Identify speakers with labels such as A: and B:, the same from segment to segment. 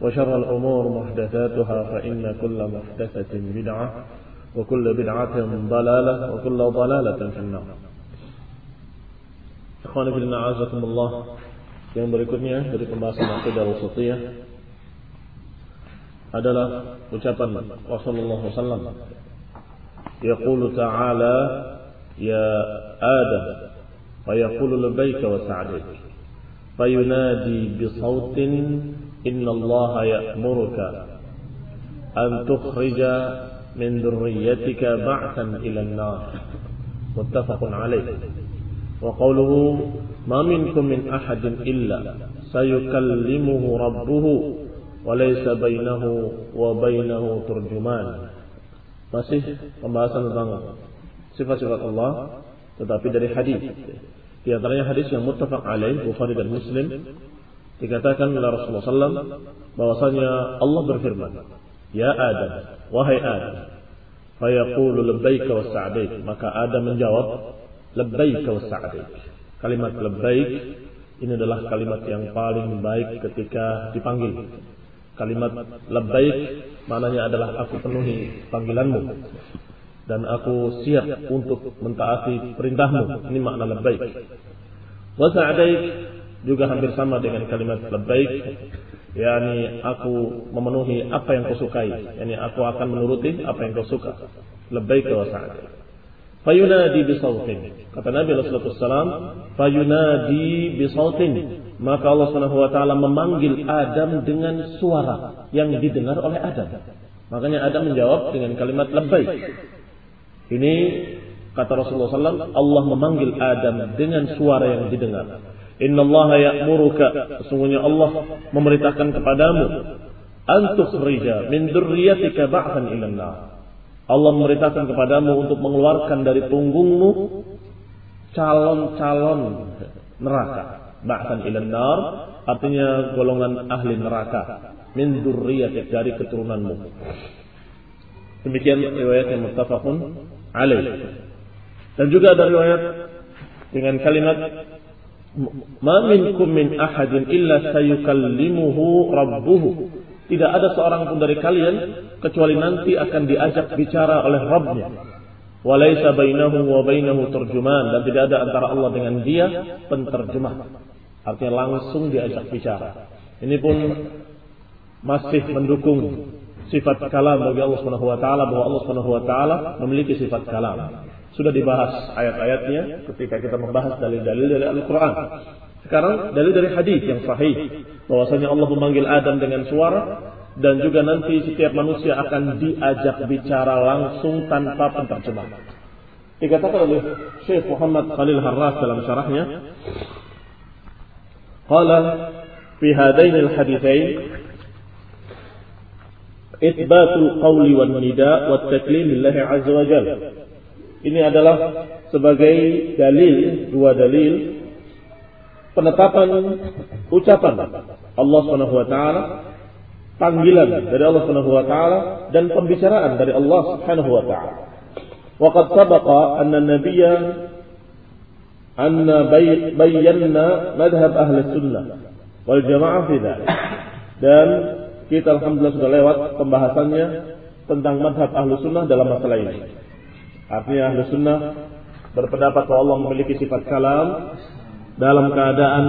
A: وشر الأمور محدثاتها فإن كل محدثة بدعة وكل بدعة ضلالة وكل ضلالة في النار. Ikhwani fillah azakumullah yang berikutnya dari pembahasan akidah wasatiyah adalah ucapan Rasulullah SAW يقول تعالى يا آدم فيقول لبيك وسعديك فينادي بصوت إن الله يأمرك أن تخرج من ذريتك بعثا إلى النار متفق عليه وقوله ما منكم من أحد إلا سيكلمه ربه وليس بينه وبينه ترجمان masih pembahasan tentang sifat-sifat Allah tetapi dari hadis di antaranya hadis yang muttafaq alaih Bukhari dan Muslim dikatakan oleh Rasulullah SAW bahwasanya Allah berfirman ya Adam wahai Adam fayaqulu labbaik wa sa'daik maka Adam menjawab labbaik wa sa'daik kalimat labbaik ini adalah kalimat yang paling baik ketika dipanggil. Kalimat labbaik maknanya adalah aku penuhi panggilanmu dan aku siap untuk mentaati perintahmu. Ini makna labbaik. Wa sa'daik juga hampir sama dengan kalimat labbaik yakni aku memenuhi apa yang kau sukai. Yakni aku akan menuruti apa yang kau suka. Labbaik wa sa'daik fayunadi bi sautin kata Nabi sallallahu alaihi fayunadi bi sautin maka Allah Subhanahu taala memanggil Adam dengan suara yang didengar oleh Adam. Makanya Adam menjawab dengan kalimat labbaik ini kata Rasulullah SAW Allah memanggil Adam dengan suara yang didengar Inna Allah ya'muruka sesungguhnya Allah memerintahkan kepadamu antukhrija min dzurriyyatika ba'than ila nar Allah memerintahkan kepadamu untuk mengeluarkan dari punggungmu calon-calon neraka. Ba'than ila nar artinya golongan ahli neraka. Min dzurriyyatik dari keturunanmu. Demikian riwayat yang muttafaqun alaih. Dan juga ada riwayat dengan kalimat Ma minkum min ahadin illa sayukallimuhu rabbuhu. Tidak ada seorang pun dari kalian kecuali nanti akan diajak bicara oleh Rabbnya. Walaysa bainahu wa bainahu turjuman dan tidak ada antara Allah dengan dia penterjemah. Artinya langsung diajak bicara. Ini pun masih mendukung sifat kalam bagi Allah Subhanahu wa taala bahwa Allah Subhanahu wa taala memiliki sifat kalam. Sudah dibahas ayat-ayatnya ketika kita membahas dalil-dalil dari Al-Qur'an. Sekarang dalil dari hadis yang sahih bahwasanya Allah memanggil Adam dengan suara dan juga nanti setiap manusia akan diajak bicara langsung tanpa penterjemah. Dikatakan oleh Syekh Muhammad Khalil Harras dalam syarahnya, qala fi hadain al-hadithain ithbatul qawli wan nida wat taklim lillahi azza wa jalla. Ini adalah sebagai dalil dua dalil penetapan ucapan Allah Subhanahu wa taala panggilan dari Allah Subhanahu wa taala dan pembicaraan dari Allah Subhanahu wa taala. Waqad sabaqa anna nabiyya anna bayyana madhab ahli sunnah wal jamaah fi Dan kita alhamdulillah sudah lewat pembahasannya tentang madhab ahli sunnah dalam masalah ini. Artinya ahli sunnah berpendapat bahwa Allah memiliki sifat kalam dalam keadaan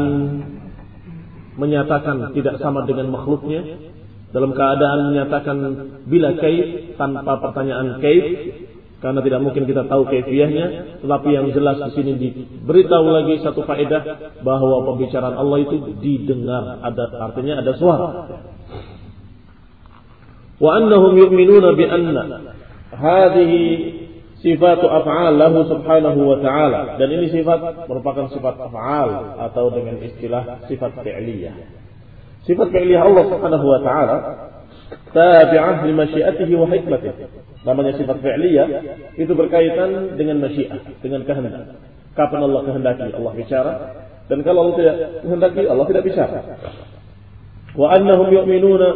A: menyatakan tidak sama dengan makhluknya dalam keadaan menyatakan bila kaif tanpa pertanyaan kaif karena tidak mungkin kita tahu kaifiahnya tetapi yang jelas di sini diberitahu lagi satu faedah bahwa pembicaraan Allah itu didengar ada artinya ada suara. Wa annahum yu'minuna bi anna hadhihi sifatu af'al lahu subhanahu wa ta'ala. Dan ini sifat merupakan sifat af'al atau dengan istilah sifat fi'liyah. Sifat fi'liyah Allah subhanahu wa ta'ala tabi'ah li masyiatihi wa hikmatih namanya sifat fi'liyah itu berkaitan dengan masyiah dengan kehendak. Kapan Allah kehendaki Allah bicara. Dan kalau Allah tidak kehendaki Allah tidak bicara. Wa annahum yu'minuna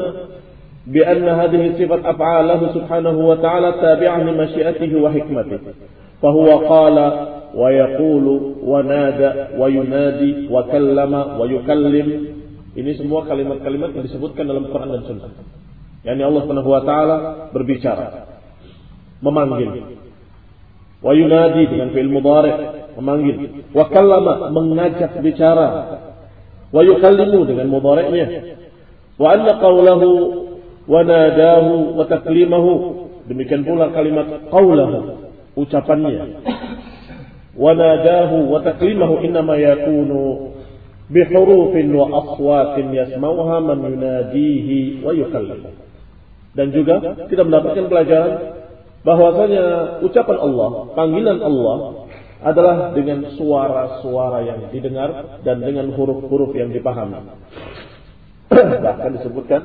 A: بأن هذه الصفة أفعاله سبحانه وتعالى تابعة لمشيئته وحكمته فهو قال ويقول ونادى وينادي وكلم ويكلم ini semua kalimat-kalimat yang disebutkan dalam Quran dan Sunnah. Yani Allah Subhanahu wa taala berbicara, memanggil. Wa yunadi dengan fi'il mudhari, memanggil. Wa kallama mengajak bicara. Wa yukallimu dengan mudhari'nya. Wa anna qawlahu wanadahu wa taklimahu. Demikian pula kalimat qaulahu ucapannya. Wanadahu wa taklimahu innama yakunu bihurufin wa aswatin yasmauha man yunadihi wa yukallimu dan juga kita mendapatkan pelajaran bahwasanya ucapan Allah panggilan Allah adalah dengan suara-suara yang didengar dan dengan huruf-huruf yang dipahami Bahkan disebutkan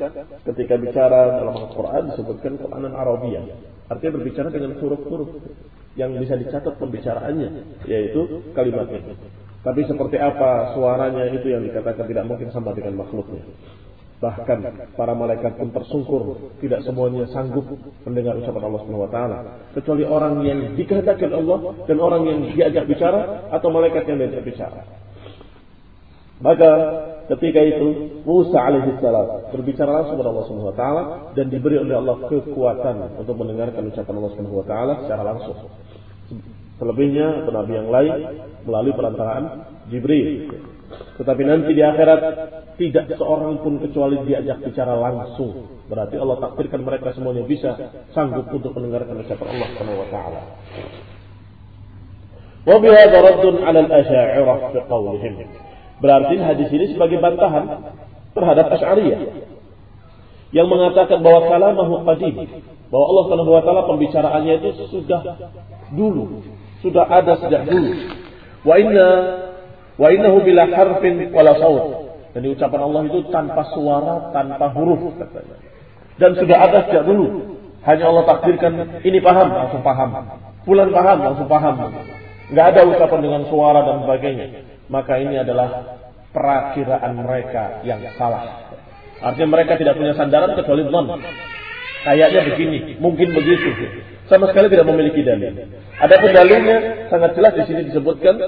A: ketika bicara dalam Al-Quran disebutkan Quranan Arabiyah. Artinya berbicara dengan huruf-huruf yang bisa dicatat pembicaraannya, yaitu kalimatnya. Tapi seperti apa suaranya itu yang dikatakan tidak mungkin sama dengan makhluknya. Bahkan para malaikat pun tersungkur, tidak semuanya sanggup mendengar ucapan Allah taala, kecuali orang yang dikehendaki Allah dan orang yang diajak bicara atau malaikat yang diajak bicara. Maka ketika itu Musa alaihi salam berbicara langsung kepada Allah Subhanahu wa taala dan diberi oleh Allah kekuatan untuk mendengarkan ucapan Allah Subhanahu wa taala secara langsung. Selebihnya atau nabi yang lain melalui perantaraan Jibril. Tetapi nanti di akhirat tidak seorang pun kecuali diajak bicara langsung. Berarti Allah takdirkan mereka semuanya bisa sanggup untuk mendengarkan ucapan Allah Subhanahu wa taala. وبهذا رد على الأشاعرة في قولهم Berarti hadis ini sebagai bantahan terhadap Asy'ariyah yang mengatakan bahwa kalamahu qadim, bahwa Allah Subhanahu wa taala pembicaraannya itu sudah dulu, sudah ada sejak dulu. Wa inna wa innahu bila harfin wala saut. Dan ucapan Allah itu tanpa suara, tanpa huruf katanya. Dan sudah ada sejak dulu. Hanya Allah takdirkan ini paham, langsung paham. Pulang paham, langsung paham. Enggak ada ucapan dengan suara dan sebagainya maka ini adalah perakiraan mereka yang salah. Artinya mereka tidak punya sandaran kecuali dhon. Kayaknya begini, mungkin begitu. Sama sekali tidak memiliki dalil. Ada dalilnya sangat jelas di sini disebutkan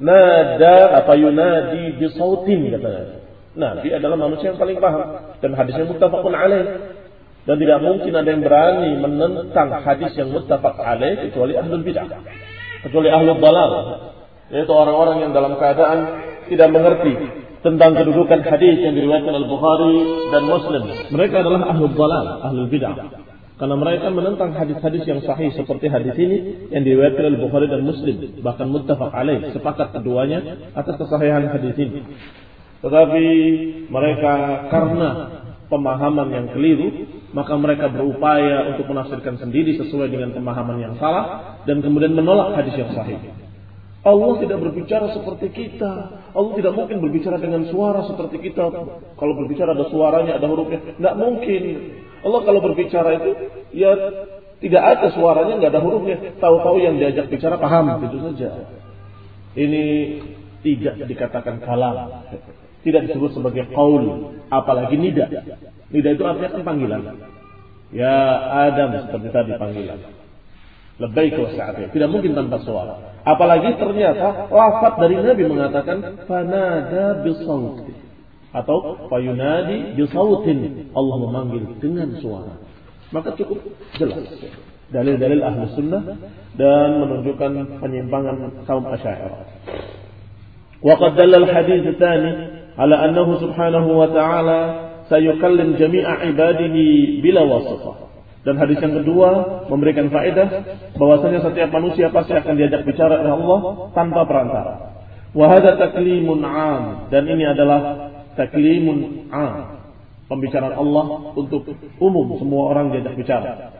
A: nada apa yunadi bisautin katanya. Nabi adalah manusia yang paling paham dan hadisnya muttafaqun alaih. Dan tidak mungkin ada yang berani menentang hadis yang muttafaq alaih kecuali ahlul bid'ah. Kecuali ahlul dalal yaitu orang-orang yang dalam keadaan tidak mengerti tentang kedudukan hadis yang diriwayatkan Al-Bukhari dan Muslim. Mereka adalah ahlul dalal, ahlul bid'ah. Karena mereka menentang hadis-hadis yang sahih seperti hadis ini yang diriwayatkan Al-Bukhari dan Muslim, bahkan muttafaq alaih, sepakat keduanya atas kesahihan hadis ini. Tetapi mereka karena pemahaman yang keliru, maka mereka berupaya untuk menafsirkan sendiri sesuai dengan pemahaman yang salah dan kemudian menolak hadis yang sahih. Allah tidak berbicara seperti kita. Allah tidak mungkin berbicara dengan suara seperti kita. Kalau berbicara ada suaranya, ada hurufnya. Tidak mungkin. Allah kalau berbicara itu, ya tidak ada suaranya, nggak ada hurufnya. Tahu-tahu yang diajak bicara paham, itu saja. Ini tidak dikatakan kalam. Tidak disebut sebagai qaul, apalagi nida. Nida itu artinya kan panggilan. Ya Adam seperti tadi panggilan. Lebih wa. Tidak mungkin tanpa suara. Apalagi ternyata lafaz dari Nabi mengatakan fanada bisauti atau fayunadi bisautin. Allah memanggil dengan suara. Maka cukup jelas dalil-dalil ahli sunnah dan menunjukkan penyimpangan kaum asyairah. Waqad dalla hadis tsani ala annahu subhanahu wa ta'ala sayukallim jami'a Ibadhi bila wasifah dan hadis yang kedua memberikan faedah bahwasanya setiap manusia pasti akan diajak bicara oleh Allah tanpa perantara. Wahada taklimun am dan ini adalah taklimun am. Pembicaraan Allah untuk umum semua orang diajak bicara.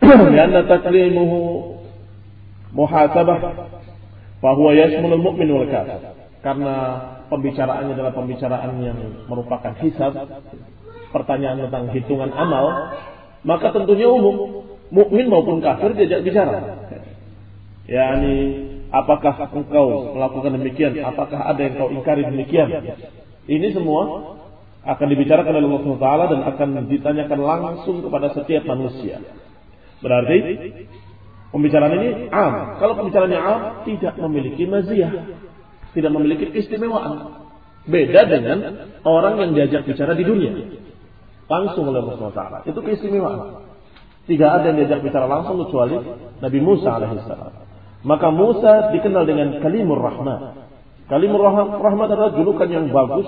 A: Karena taklimuhu muhasabah bahwa yashmul mu'min wal kafir. Karena pembicaraannya adalah pembicaraan yang merupakan hisab, pertanyaan tentang hitungan amal, maka tentunya umum mukmin maupun kafir diajak bicara. Yani apakah engkau melakukan demikian? Apakah ada yang kau ingkari demikian? Ini semua akan dibicarakan oleh Allah Taala dan akan ditanyakan langsung kepada setiap manusia. Berarti pembicaraan ini am. Kalau pembicaraannya am tidak memiliki maziyah, tidak memiliki keistimewaan. Beda dengan orang yang diajak bicara di dunia langsung oleh Allah Taala. Itu keistimewaan. Tidak ada yang diajak bicara langsung kecuali Nabi Musa alaihissalam. Maka Musa dikenal dengan Kalimur Rahman. Kalimur Rahman adalah julukan yang bagus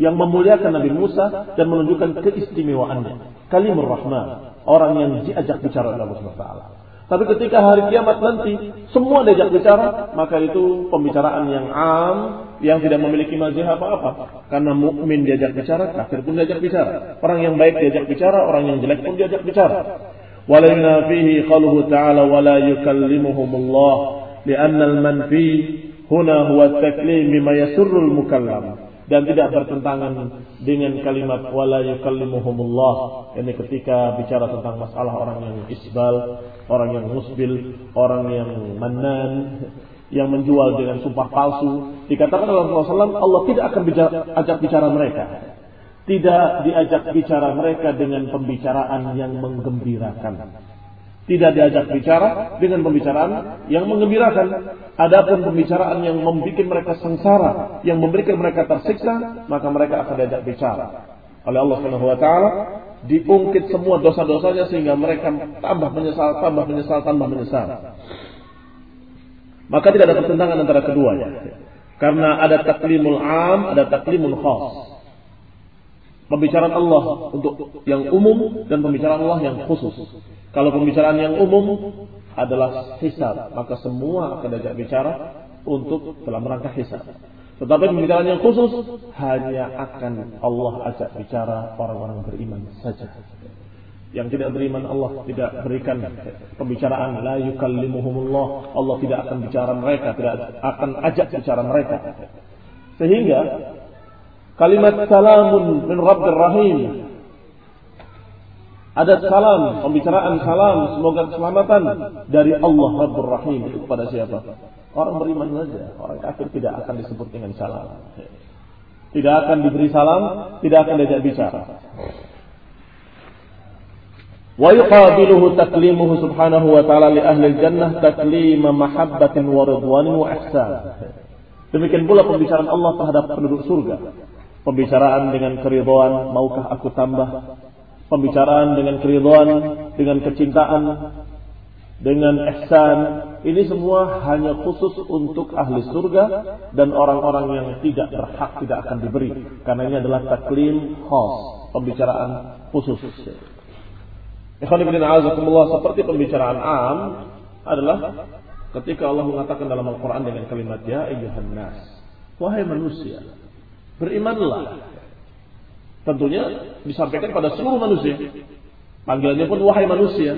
A: yang memuliakan Nabi Musa dan menunjukkan keistimewaannya. Kalimur Rahman, orang yang diajak bicara oleh Allah Taala. Tapi ketika hari kiamat nanti semua diajak bicara, maka itu pembicaraan yang am yang tidak memiliki mazhab apa-apa. Karena mukmin diajak bicara, kafir pun diajak bicara. Orang yang baik diajak bicara, orang yang jelek pun diajak bicara. Wala yunafihi qaluhu ta'ala wala yukallimuhumullah li'anna al-manfi huna huwa at-taklim bima yasurrul mukallam dan tidak bertentangan dengan kalimat wala yukallimuhumullah ini ketika bicara tentang masalah orang yang isbal, orang yang musbil, orang yang manan, yang menjual dengan sumpah palsu, dikatakan oleh Rasulullah SAW Allah tidak akan bicara, ajak bicara mereka. Tidak diajak bicara mereka dengan pembicaraan yang menggembirakan tidak diajak bicara dengan pembicaraan yang mengembirakan. Adapun pembicaraan yang membuat mereka sengsara, yang memberikan mereka tersiksa, maka mereka akan diajak bicara. Oleh Allah Subhanahu wa taala diungkit semua dosa-dosanya sehingga mereka tambah menyesal, tambah menyesal, tambah menyesal. Maka tidak ada pertentangan antara keduanya. Karena ada taklimul am, ada taklimul khas. Pembicaraan Allah untuk yang umum dan pembicaraan Allah yang khusus. Kalau pembicaraan yang umum adalah hisab, maka semua akan diajak bicara untuk dalam rangka hisab. Tetapi pembicaraan yang khusus hanya akan Allah ajak bicara orang-orang beriman saja. Yang tidak beriman Allah tidak berikan pembicaraan la yukallimuhumullah. Allah tidak akan bicara mereka, tidak akan ajak bicara mereka. Sehingga kalimat salamun min Rabbir Rahim ada salam, pembicaraan salam, semoga keselamatan dari Allah Rabbur Rahim itu kepada siapa? Orang beriman saja, orang kafir tidak akan disebut dengan salam. Tidak akan diberi salam, tidak akan diajak bicara. Wa yuqabiluhu taklimuhu subhanahu wa ta'ala li ahli jannah taklima mahabbatin wa ridwanin wa. Demikian pula pembicaraan Allah terhadap penduduk surga. Pembicaraan dengan keridhaan, maukah aku tambah pembicaraan dengan keridhaan, dengan kecintaan, dengan ihsan, ini semua hanya khusus untuk ahli surga dan orang-orang yang tidak berhak tidak akan diberi karena ini adalah taklim khas, pembicaraan khusus. Seperti pembicaraan am adalah ketika Allah mengatakan dalam Al-Quran dengan kalimat ya ayyuhan nas wahai manusia berimanlah tentunya disampaikan pada seluruh manusia. Panggilannya pun wahai manusia.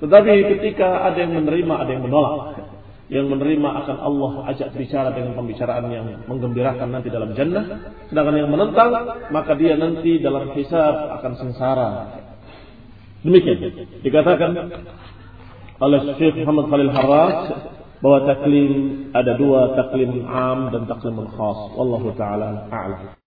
A: Tetapi ketika ada yang menerima, ada yang menolak. Yang menerima akan Allah ajak bicara dengan pembicaraan yang menggembirakan nanti dalam jannah. Sedangkan yang menentang, maka dia nanti dalam hisab akan sengsara. Demikian. Dikatakan oleh Syekh Muhammad Khalil Harras bahwa taklim ada dua taklim am dan taklim khas. Wallahu taala a'lam.